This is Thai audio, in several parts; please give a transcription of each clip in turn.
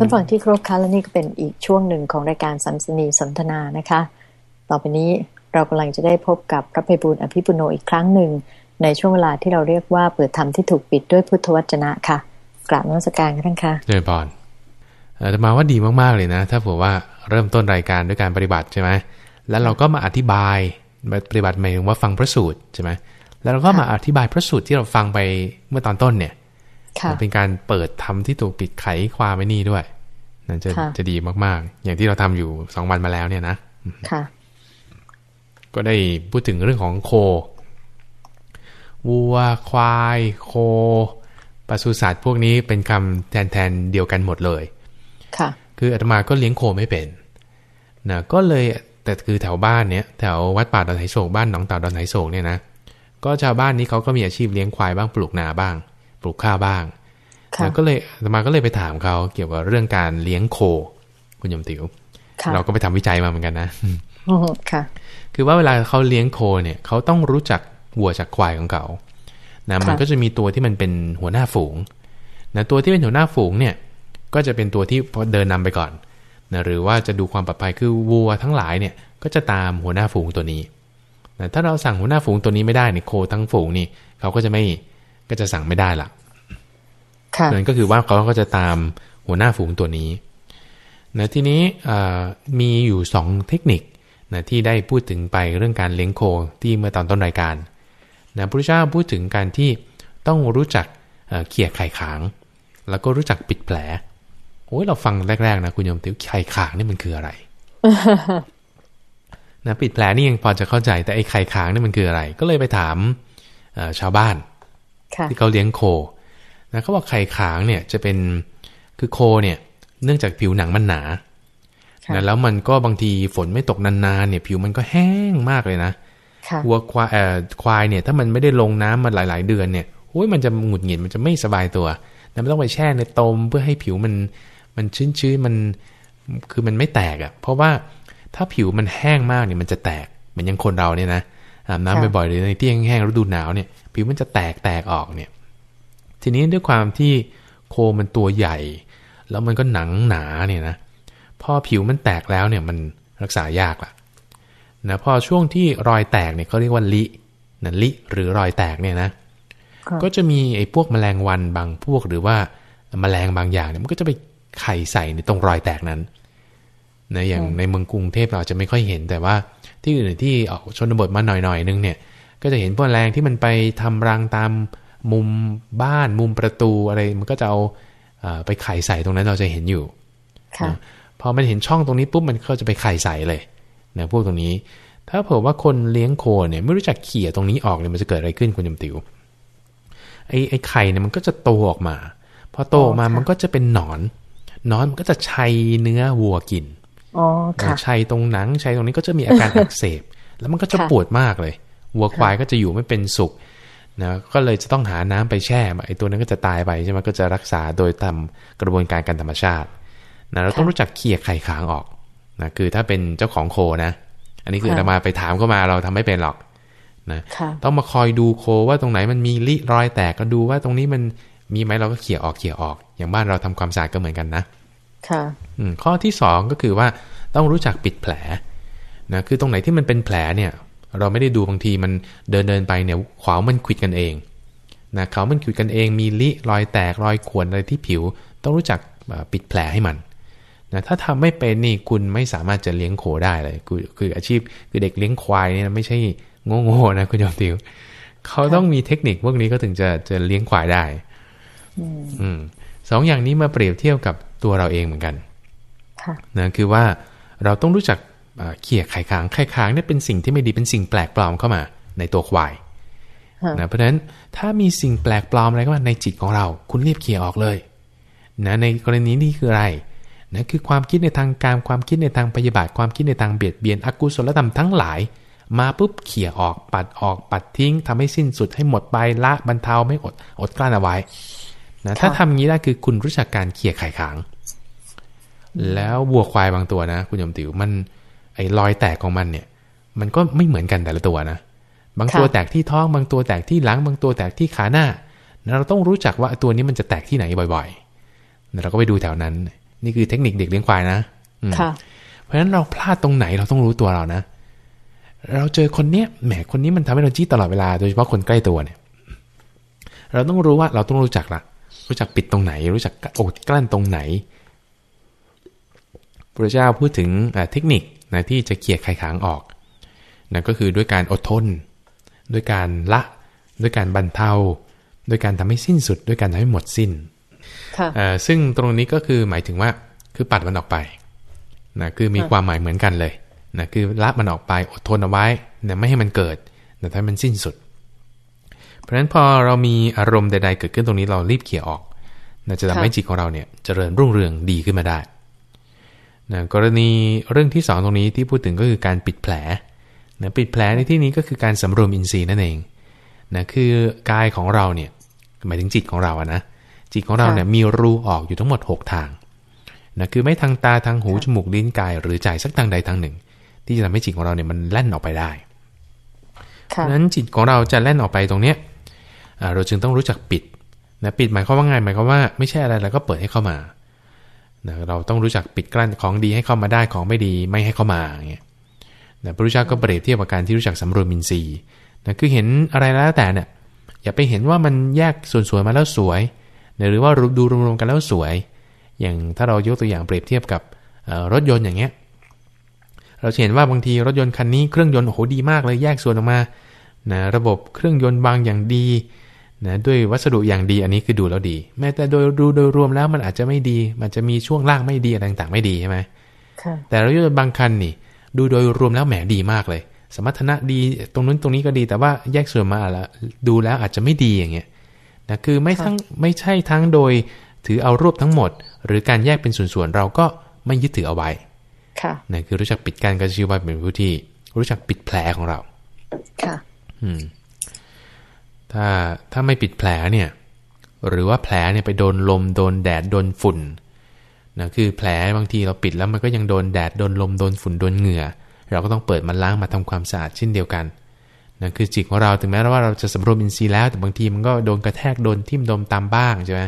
ท่านฟังที่ครบคะและนี่ก็เป็นอีกช่วงหนึ่งของรายการสัมสนีสนทนานะคะ ต่อไปนี้เรากำลังจะได้พบกับพระภัยบุญอภิปุโนอีกครั้งหนึ่ง ในช่วงเวลาที่เราเรียกว่าเปิดธรรมที่ถูกปิดด้วยพุทธวจนะค่ะกราบนมัสการกันทั้งค่ะเจริญพรแต่มาว่าดีมากๆเลยนะ ถ้าเผื่อว่าเริ่มต้นรายการด้วยการปฏิบัติใช่ไหมแล้วเราก็มาอธิบายปฏิบัติหมายถึงว่าฟังพระสูตรใช่ไหมแล้วเราก็มาอธิบายพระสูตรที่เราฟังไปเมื่อตอนต้นเนี่ย เป็นการเปิดธรรมที่ถูกปิดไขความไม่นี่ด้วยนั่นจะจะดีมากๆ อย่างที่เราทำอยู่สองวันมาแล้วเนี่ยนะค่ะ ก็ได้พูดถึงเรื่องของโควัวควายโคปศุสัตว์พวกนี้เป็นคำแทนแทนเดียวกันหมดเลย ค่ะ คืออาตมาก็เลี้ยงโคไม่เป็นนะก็เลยแต่คือแถวบ้านเนี้ยแถววัดป่าดอนไหโศกบ้านหนองเต่าดอนไหโศกเนี่ยนะก็ชาวบ้านนี้เขาก็มีอาชีพเลี้ยงควายบ้างปลูกนาบ้าง ปลูกข้าวบ้างแล้วก็เลยมาก็เลยไปถามเขาเกี่ยวกับเรื่องการเลี้ยงโค คุณยมติว๋วเราก็ไปทำวิจัยมาเหมือนกันนะค่ะ คือว่าเวลาเขาเลี้ยงโคเนี่ยเขาต้องรู้จักวัวจากควายของเขานะมันก็จะมีตัวที่มันเป็นหัวหน้าฝูงนะตัวที่เป็นหัวหน้าฝูงเนี่ย ก็จะเป็นตัวที่พอเดินนำไปก่อนนะหรือว่าจะดูความปลอดภัยคือวัวทั้งหลายเนี่ย ก็จะตามหัวหน้าฝูงตัวนี้นะถ้าเราสั่งหัวหน้าฝูงตัวนี้ไม่ได้เนี่ยโคทั้งฝูงนี่เขาก็จะไม่ ก็จะสั่งไม่ได้ละนั่นก็คือว่าเขาก็จะตามหัวหน้าฝูงตัวนี้นะทีนี้มีอยู่สองเทคนิคนะที่ได้พูดถึงไปเรื่องการเลี้ยงโคที่เมื่อตอนต้นรายการนะพระพุทธเจ้าพูดถึงการที่ต้องรู้จักเขี่ยไข่ขาง แล้วก็รู้จักปิดแผลโอ้ยเราฟังแรกๆนะคุณโยมติวไข่ขางนี่มันคืออะไรนะปิดแผลนี่ยังพอจะเข้าใจแต่ไอ้ไข่ขางนี่มันคืออะไร ก็เลยไปถามชาวบ้าน ที่เขาเลี้ยงโคนะเขาบอกไข่ขางเนี่ยจะเป็นคือโคเนี่ยเนื่องจากผิวหนังมันหนานะแล้วมันก็บางทีฝนไม่ตกนานๆเนี่ย ผิวมันก็แห้งมากเลยนะวัวควายเอ่อควายเนี่ย ถ้ามันไม่ได้ลงน้ำมาหลาย ๆ เดือนเนี่ยโอ้ยมันจะหงุดหงิดมันจะไม่สบายตัวแต่ไม่ต้องไปแช่ในตมเพื่อให้ผิวมันมันชื้นๆมันคือมันไม่แตกอะ่ะ เพราะว่าถ้าผิวมันแห้งมากเนี่ยมันจะแตกเหมือนอย่างคนเราเนี่ยนะ อาบน้ำบ่อยๆหรือในที่แห้งๆฤดูหนาวเนี่ยผิวมันจะแตกแตกออกเนี่ย ทีนี้ด้วยความที่โคมันตัวใหญ่ แล้วมันก็หนังหนาเนี่ยนะพอผิวมันแตกแล้วเนี่ยมันรักษายากละนะพอช่วงที่รอยแตกเนี่ยเขาเรียกว่าลินะลิหรือรอยแตกเนี่ยนะ ก็จะมีไอ้พวกแมลงวันบางพวกหรือว่าแมลงบางอย่างเนี่ยมันก็จะไปไข่ใส่ในตรงรอยแตกนั้น นะอย่างในเมืองกรุงเทพเราจะไม่ค่อยเห็น แต่ว่าที่อื่นที่ออกชนบทมาหน่อยๆนึงเนี่ยก็จะเห็นพวกแรงที่มันไปทำรังตามมุมบ้านมุมประตูอะไรมันก็จะเอาไปไข่ใส่ตรงนั้นเราจะเห็นอยู่พอมันเห็นช่องตรงนี้ปุ๊บมันก็จะไปไข่ใส่เลยนะพวกตรงนี้ ถ้าเผื่อว่าคนเลี้ยงโคเนี่ยไม่รู้จักเขี่ยตรงนี้ออกเนี่ยมันจะเกิดอะไรขึ้นคุณยมติวไอ้ไอ้ไข่เนี่ยมันก็จะโตออกมา พอโตออกมามันก็จะเป็นหนอนหนอนมันก็จะชัยเนื้อวัวกิน ชัยตรงหนังชัยตรงนี้ก็จะมีอาการอักเสบ แล้วมันก็จะปวดมากเลยวัวควายก็จะอยู่ไม่เป็นสุขนะก็เลยจะต้องหาน้ำไปแช่ไอ้ตัวนั้นก็จะตายไปใช่ไหมก็จะรักษาโดยตามกระบวนการการธรรมชาตินะเราต้องรู้จักเคี่ยไข่ค้างออกนะคือถ้าเป็นเจ้าของโคนะ อันนี้คือจะมาไปถามเข้ามาเราทำไม่เป็นหรอกนะต้องมาคอยดูโคว่าตรงไหนมันมีริรอยแตกก็ดูว่าตรงนี้มันมีไหมเราก็เขี่ยออกเขี่ยออก อย่างบ้านเราทำความสะอาดก็เหมือนกันนะ ค่ะข้อที่สองก็คือว่าต้องรู้จักปิดแผลนะคือตรงไหนที่มันเป็นแผลเนี่ย เราไม่ได้ดูบางทีมันเดินเดินไปเนี่ยขวามันขิดกันเองนะเขามันขิดกันเองมีลิรอยแตกรอยข่วนอะไรที่ผิว ต้องรู้จักปิดแผลให้มันนะถ้าทำไม่เป็นนี่คุณไม่สามารถจะเลี้ยงโคได้เลยคือคืออาชีพคือเด็กเลี้ยงควายเนี่ยไม่ใช่โง่ๆนะคุณยอมติวเขาต้องมีเทคนิคพวกนี้ก็ถึงจะจะเลี้ยงควายได้ อืมสองอย่างนี้มาเปรียบเทียบกับ ตัวเราเองเหมือนกันนะคือว่าเราต้องรู้จักเขี่ยไข่ค้างไข่ค้างนี่เป็นสิ่งที่ไม่ดีเป็นสิ่งแปลกปลอมเข้ามา ในตัวควายนะเพราะฉะนั้นถ้ามีสิ่งแปลกปลอมอะไรเข้ามาในจิตของเรา คุณรีบเขี่ยออกเลยนะในกรณีนี้คืออะไรนะคือความคิดในทางการความคิดในทางปฏิบัติความคิดในทางเบียดเบียนอกุศลธรรมทั้งหลาย มาปุ๊บเขี่ยออกปัดออกปัดทิ้งทำให้สิ้นสุดให้หมดไปละบรรเทาไม่อดอดกลั้นเอาไว้นะถ้าทำงี้ได้คือคุณรู้จักการเขี่ยไข่ขาง แล้ววัวควายบางตัวนะ คุณยมติวมันไอ้รอยแตกของมันเนี่ย มันก็ไม่เหมือนกันแต่ละตัวนะบางตัวแตกที่ท้องบางตัวแตกที่หลังบางตัวแตกที่ขาหน้า เราต้องรู้จักว่าตัวนี้มันจะแตกที่ไหนบ่อยๆเราก็ไปดูแถวนั้น นี่คือเทคนิคเด็กเลี้ยงควายนะเพราะฉะนั้นเราพลาดตรงไหนเราต้องรู้ตัวเรานะ เราเจอคนเนี้ยแหมคนนี้มันทำให้เราจี้ตลอดเวลาโดยเฉพาะคนใกล้ตัวเนี่ย เราต้องรู้ว่าเราต้องรู้จักละรู้จักปิดตรงไหน รู้จักอดกลั้นตรงไหน พระเจ้าพูดถึงเทคนิคนะที่จะเกียร์ไขขางออกนะก็คือด้วยการอดทน ด้วยการละ ด้วยการบรรเทา ด้วยการทำให้สิ้นสุด ด้วยการทำให้หมดสิ้นซึ่งตรงนี้ก็คือหมายถึงว่าคือปัดมันออกไปนะคือมีความหมายเหมือนกันเลยนะคือละมันออกไปอดทนเอาไว้นะไม่ให้มันเกิดนะให้มันสิ้นสุด เพราะฉะนั้นพอเรามีอารมณ์ใดๆเกิดขึ้นตรงนี้เรารีบเขี่ยออกนะจะทำให้จิตของเราเนี่ยเจริญรุ่งเรืองดีขึ้นมาได้ นะกรณีเรื่องที่สองตรงนี้ที่พูดถึงก็คือการปิดแผลนะปิดแผลในที่นี้ก็คือการสำรวมอินทรีย์นั่นเองนะคือกายของเราเนี่ยหมายถึงจิตของเราอะนะจิตของเราเนี่ยมีรูออกอยู่ทั้งหมด 6 ทางนะคือไม่ทางตาทางหูจมูกลิ้นกาย หรือใจสักทางใดทางหนึ่ง ที่จะทำให้จิตของเราเนี่ยมันแล่นออกไปได้เพราะนั้นจิตของเราจะแล่นออกไปตรงเนี้ยเราจึงต้องรู้จักปิดนะปิดหมายความว่าไงหมายความว่าไม่ใช่อะไรแล้วก็เปิดให้เข้ามา นะเราต้องรู้จักปิดกลั้นของดีให้เข้ามาได้ของไม่ดีไม่ให้เข้ามาเงี้ยนะพระพุทธเจ้าก็เปรียบเทียบกับการที่รู้จักสำรวมมินทรีย์นะคือเห็นอะไรแล้วแต่เนี่ยอย่าไปเห็นว่ามันแยกส่วนสวยมาแล้วสวยหรือว่าดูรวมๆกันแล้วสวย อย่างถ้าเรายกตัวอย่างเปรียบเทียบกับรถยนต์อย่างเงี้ยเราเห็นว่าบางทีรถยนต์คันนี้เครื่องยนต์โอ้โหดีมากเลยแยกส่วนออกมานะระบบเครื่องยนต์บางอย่างดี นะด้วยวัสดุอย่างดีอันนี้คือดูแล้วดี แม้แต่โดยดูโดยรวมแล้วมันอาจจะไม่ดี มันจะมีช่วงล่างไม่ดีอะไรต่างๆ ไม่ดีใช่ไหมแต่รถยนต์บางคันนี่ ดูโดยรวมแล้วแหมดีมากเลย สมรรถนะดีตรงนู้นตรงนี้ก็ดี แต่ว่าแยกส่วนมาละดูแล้วอาจจะไม่ดีอย่างเงี้ยนะคือไม่ทั้งไม่ใช่ทั้งโดยถือเอารูปทั้งหมด หรือการแยกเป็นส่วนๆเราก็ไม่ยึดถือเอาไว้ค่ะนะคือรู้จักปิดการกระชื่อว่าเป็นผู้ที่ รู้จักปิดแผลของเรา ค่ะ อืม ถ้าถ้าไม่ปิดแผลเนี่ยหรือว่าแผลเนี่ยไปโดนลมโดนแดดโดนฝุ่นนะคือแผลบางทีเราปิดแล้วมันก็ยังโดนแดดโดนลมโดนฝุ่นโดนเหงื่อ เราก็ต้องเปิดมันล้างมาทำความสะอาดเช่นเดียวกันนะคือจิตของเราถึงแม้ว่าเราจะสำรวมอินทรีย์แล้ว แต่บางทีมันก็โดนกระแทกโดนทิ่มโดนตามบ้างใช่ไหม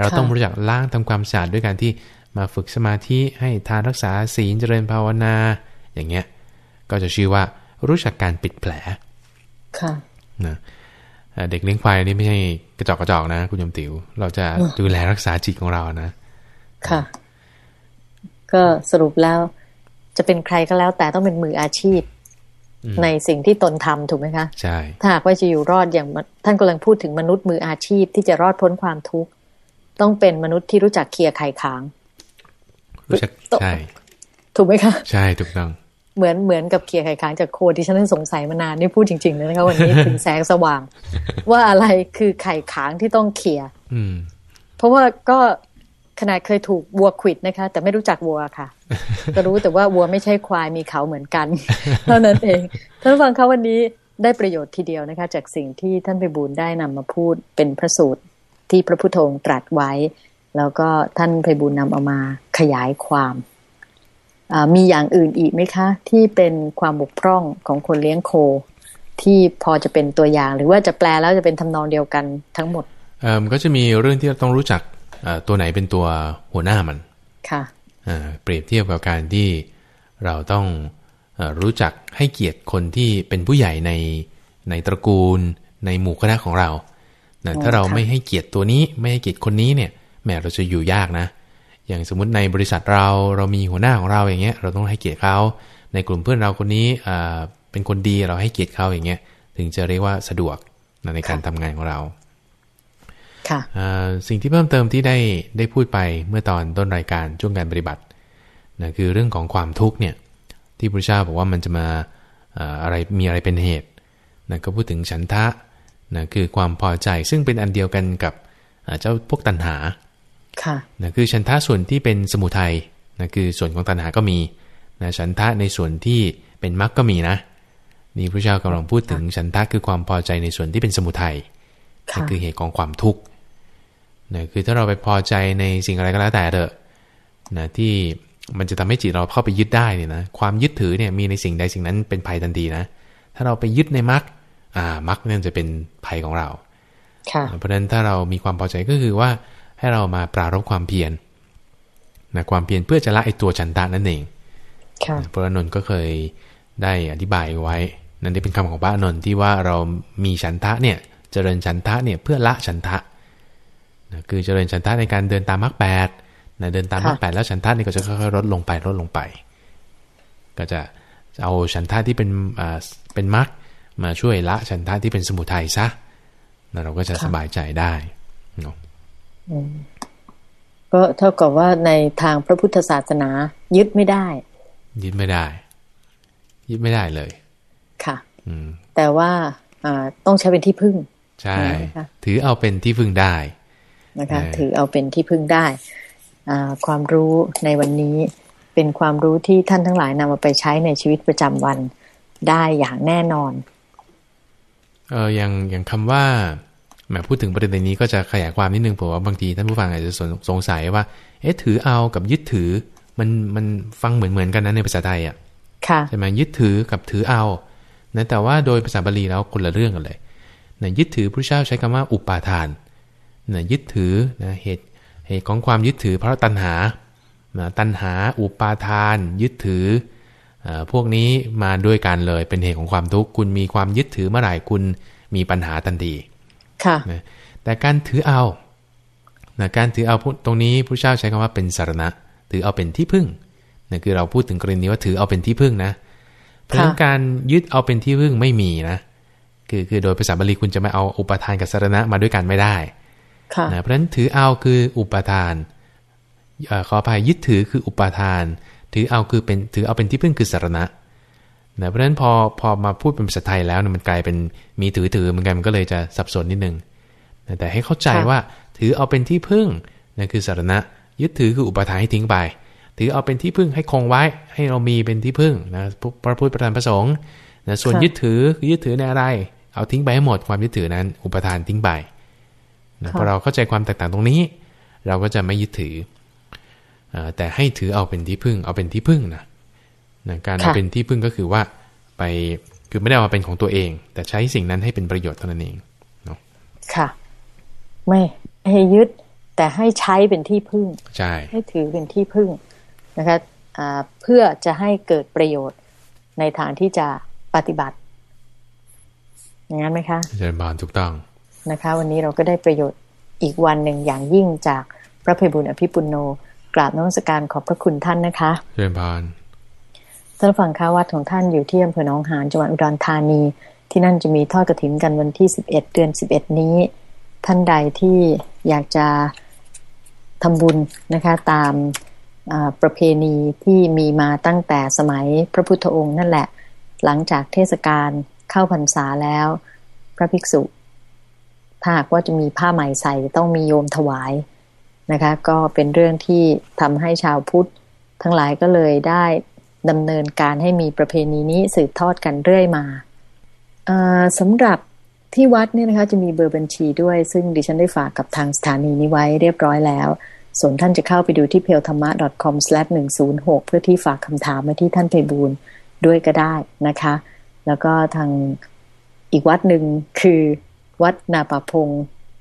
เราต้องรู้จักล้างทำความสะอาดด้วยการที่มาฝึกสมาธิให้ทานรักษาศีลเจริญภาวนา อย่างเงี้ย ก็จะชื่อว่ารู้จักการปิดแผลค่ะนะ เด็กเลี้ยงควายนี่ไม่ใช่กระจอกกระจอกนะ คุณยมติ๋วเราจะดูแลรักษาจิตของเรานะ ค่ะ ก็สรุปแล้ว จะเป็นใครก็แล้ว แต่ต้องเป็นมืออาชีพ ในสิ่งที่ตนทำถูกไหมคะใช่ถ้าหากว่าจะอยู่รอดอย่างท่านกำลังพูดถึงมนุษย์มืออาชีพที่จะรอดพ้นความทุกข์ต้องเป็นมนุษย์ที่รู้จักเคลียร์ไข่ค้างรู้จักใช่ ถูกไหมคะ ใช่ถูกต้อง เหมือนเหมือนกับเคลียร์ไข่ค้างจากโคที่ฉันสงสัยมานานนี่พูดจริงๆเลยนะคะวันนี้ถึงแสงสว่าง ว่าอะไรคือไข่ค้างที่ต้องเคลียร์เพราะว่าก็ขนาดเคยถูกวัวขิดนะคะ แต่ไม่รู้จักวัวค่ะ ก็รู้แต่ว่าวัวไม่ใช่ควายมีเขาเหมือนกันเท่านั้นเองท่านฟังเขาวันนี้ได้ประโยชน์ทีเดียวนะคะ จากสิ่งที่ท่านไปบูลได้นำมาพูดเป็นพระสูตรที่พระพุทโธตรัสไว้ แล้วก็ท่านไปบูลนำเอามาขยายความ มีอย่างอื่นอีกไหมคะ ที่เป็นความบกพร่องของคนเลี้ยงโค ที่พอจะเป็นตัวอย่าง หรือว่าจะแปลแล้วจะเป็นทำนองเดียวกันทั้งหมดก็จะมีเรื่องที่เราต้องรู้จักตัวไหนเป็นตัวหัวหน้ามันค่ะเปรียบเทียบกับการที่เราต้องรู้จักให้เกียรติคนที่เป็นผู้ใหญ่ในในตระกูล ในหมู่คณะของเราถ้าเราไม่ให้เกียรติตัวนี้ไม่ให้เกียรติคนนี้เนี่ยแม้เราจะอยู่ยากนะ อย่างสมมุติในบริษัทเราเรามีหัวหน้าของเราอย่างเงี้ยเราต้องให้เกียรติเขา ในกลุ่มเพื่อนเราคนนี้เป็นคนดีเราให้เกียรติเขาอย่างเงี้ยถึงจะเรียกว่าสะดวกในการทำงานของเราสิ่งที่เพิ่มเติมที่ได้ได้พูดไปเมื่อตอนต้นรายการช่วงการปฏิบัตินะคือเรื่องของความทุกข์เนี่ยที่พระเจ้าบอกว่ามันจะมาอะไรมีอะไรเป็นเหตุนะก็พูดถึงฉันทะนะคือความพอใจซึ่งเป็นอันเดียวกันกับเจ้าพวกตัณหา ค่ะนะคือฉันทะส่วนที่เป็นสมุทัยนะคือส่วนของตัณหาก็มีนะฉันทะในส่วนที่เป็นมรรคก็มีนะนี่พระเจ้ากำลังพูดถึงฉันทะคือความพอใจในส่วนที่เป็นสมุทัยนั่นคือเหตุของความทุกข์นะคือถ้าเราไปพอใจในสิ่งอะไรก็แล้วแต่เถอะนะที่มันจะทำให้จิตเราเข้าไปยึดได้เนี่ยนะความยึดถือเนี่ยมีในสิ่งใดสิ่งนั้นเป็นภัยทันทีนะ ถ้าเราไปยึดในมรรคอ่ามรรคนั่นจะเป็นภัยของเราเพราะฉะนั้นถ้าเรามีความพอใจก็คือว่า ให้เรามาปรารบความเพียรนะความเพียรเพื่อจะละไอตัวฉันทะนั่นเองพระนนท์ก็เคยได้อธิบายไว้ นั่นได้เป็นคำของพระนนท์ที่ว่าเรามีฉันทะเนี่ยเจริญฉันทะเนี่ยเพื่อละฉันทะนะคือเจริญฉันทะในการเดินตามมรรคแปดนะเดินตามมรรคแปดแล้วฉันทะนี่ก็จะค่อยๆลดลงไปลดลงไป ก็จะเอาฉันทะที่เป็นอ่าเป็นมรรคมาช่วยละฉันทะที่เป็นสมุทัยซะแล้วเราก็จะสบายใจได้เนาะ ก็เท่ากับว่าในทางพระพุทธศาสนา ยึดไม่ได้ ยึดไม่ได้ ยึดไม่ได้เลย ค่ะอืมแต่ว่าอ่าต้องใช้เป็นที่พึ่ง ใช่ ถือเอาเป็นที่พึ่งได้นะคะ ถือเอาเป็นที่พึ่งได้อ่าความรู้ในวันนี้เป็นความรู้ที่ท่านทั้งหลายนำมาไปใช้ในชีวิตประจำวันได้อย่างแน่นอน เอออย่างอย่างคำว่า แหมพูดถึงประเด็นนี้ก็จะขยายความนิดนึงเพราะว่าบางทีท่านผู้ฟังอาจจะสงสัยว่า เอ๊ะถือเอากับยึดถือ มันมันฟังเหมือนเหมือนกันนะในภาษาไทยอะใช่ไหมยึดถือกับถือเอานะแต่ว่าโดยภาษาบาลีแล้วคนละเรื่องกันเลยนะยึดถือพระเจ้าใช้คำว่าอุปาทานนะยึดถือนะเหตุเหตุของความยึดถือเพราะตัณหานะตัณหาอุปาทาน ยึดถือพวกนี้มาด้วยกันเลยเป็นเหตุของความทุกข์คุณมีความยึดถือเมื่อไหร่คุณมีปัญหาทันที ค่ะนะแต่การถือเอานะการถือเอาตรงนี้พระเจ้าใช้คำว่าเป็นสารณะ ถือเอาเป็นที่พึ่งนะคือเราพูดถึงกรณีว่าถือเอาเป็นที่พึ่งนะ เพราะการยึดเอาเป็นที่พึ่งไม่มีนะ คือคือโดยภาษาบาลีคุณจะไม่เอาอุปทานกับสารณะมาด้วยกันไม่ได้นะเพราะฉะนั้นถือเอาคืออุปทานขออภัยยึดถือคืออุปทาน ถือเอาคือเป็นถือเอาเป็นที่พึ่งคือสารณะ นะเพราะฉะนั้นพอพอมาพูดเป็นภาษาไทยแล้วมันกลายเป็นมีถือถือเหมือนกันมันก็เลยจะสับสนนิดนึงนะแต่ให้เข้าใจว่าถือเอาเป็นที่พึ่งนั่นคือสารณะ ยึดถือคืออุปทานให้ทิ้งไปถือเอาเป็นที่พึ่งให้คงไว้ให้เรามีเป็นที่พึ่งนะพระพุทธประธานประสงค์นะส่วนยึดถือคือยึดถือในอะไร เอาทิ้งไปให้หมดความยึดถือนั้น อุปทานทิ้งไปนะพอเราเข้าใจความแตกต่างตรงนี้ เราก็จะไม่ยึดถือแต่ให้ถือเอาเป็นที่พึ่ง เอาเป็นที่พึ่งนะ นะการเป็นที่พึ่งก็คือว่าไปคือไม่ได้มาเป็นของตัวเอง แต่ใช้สิ่งนั้นให้เป็นประโยชน์เท่านั้นเองเนาะค่ะ ไม่ให้ยึดแต่ให้ใช้เป็นที่พึ่งใช่ให้ถือเป็นที่พึ่งนะคะเพื่อจะให้เกิดประโยชน์ในทางที่จะปฏิบัติ อย่างนั้นไหมคะเจริญบานถูกต้องนะคะ วันนี้เราก็ได้ประโยชน์อีกวันหนึ่งอย่างยิ่งจากพระเพบุญอภิปุโนกราบนมัสการขอบพระคุณท่านนะคะเจริญบาน ท่านฟังค้าวัดของท่านอยู่ที่อำเภอหนองหานจังหวัดอุดรธานี ที่นั่นจะมีทอดกระถินกันวันที่สิบเอ็ดเดือนสิบเอ็ดนี้ ท่านใดที่อยากจะทำบุญนะคะตามประเพณีที่มีมาตั้งแต่สมัยพระพุทธองค์นั่นแหละ หลังจากเทศกาลเข้าพรรษาแล้ว พระภิกษุถ้าหากว่าจะมีผ้าใหม่ใส่ต้องมีโยมถวายนะคะ ก็เป็นเรื่องที่ทำให้ชาวพุทธทั้งหลายก็เลยได้ ดำเนินการให้มีประเพณีนี้สืบทอดกันเรื่อยมาสำหรับที่วัดเนี่ยนะคะจะมีเบอร์บัญชีด้วย ซึ่งดิฉันได้ฝากกับทางสถานีนี้ไว้เรียบร้อยแล้วส่วนท่านจะเข้าไปดูที่เพลธรรมะ .com/106 เพื่อที่ฝากคำถามมาที่ท่านเพบูลด้วยก็ได้นะคะ แล้วก็ทางอีกวัดหนึ่งคือวัดนาป่าพง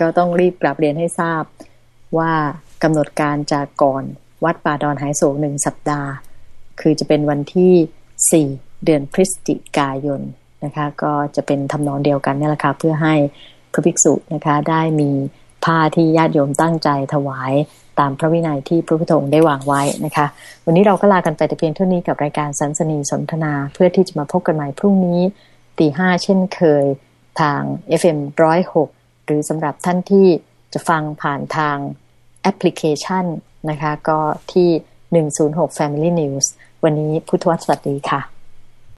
ก็ต้องรีบกลับเรียนให้ทราบว่ากำหนดการจากก่อนวัดป่าดอนหายโศกหนึ่งสัปดาห์ คือจะเป็นวันที่ 4 เดือนพฤศจิกายนนะคะ ก็จะเป็นทำนองเดียวกันนี่แหละค่ะเพื่อให้พระภิกษุนะคะได้มีผ้าที่ญาติโยมตั้งใจถวายตามพระวินัยที่พระพุทธองค์ได้วางไว้นะคะ วันนี้เราก็ลากันไปแต่เพียงเท่านี้กับรายการสันสนีสนทนา เพื่อที่จะมาพบกันใหม่พรุ่งนี้ตีห้าเช่นเคยทาง FM106 หรือสำหรับท่านที่จะฟังผ่านทางแอปพลิเคชันนะคะ ก็ที่ 106 Family News วันนี้พุทธวสวัสดีค่ะ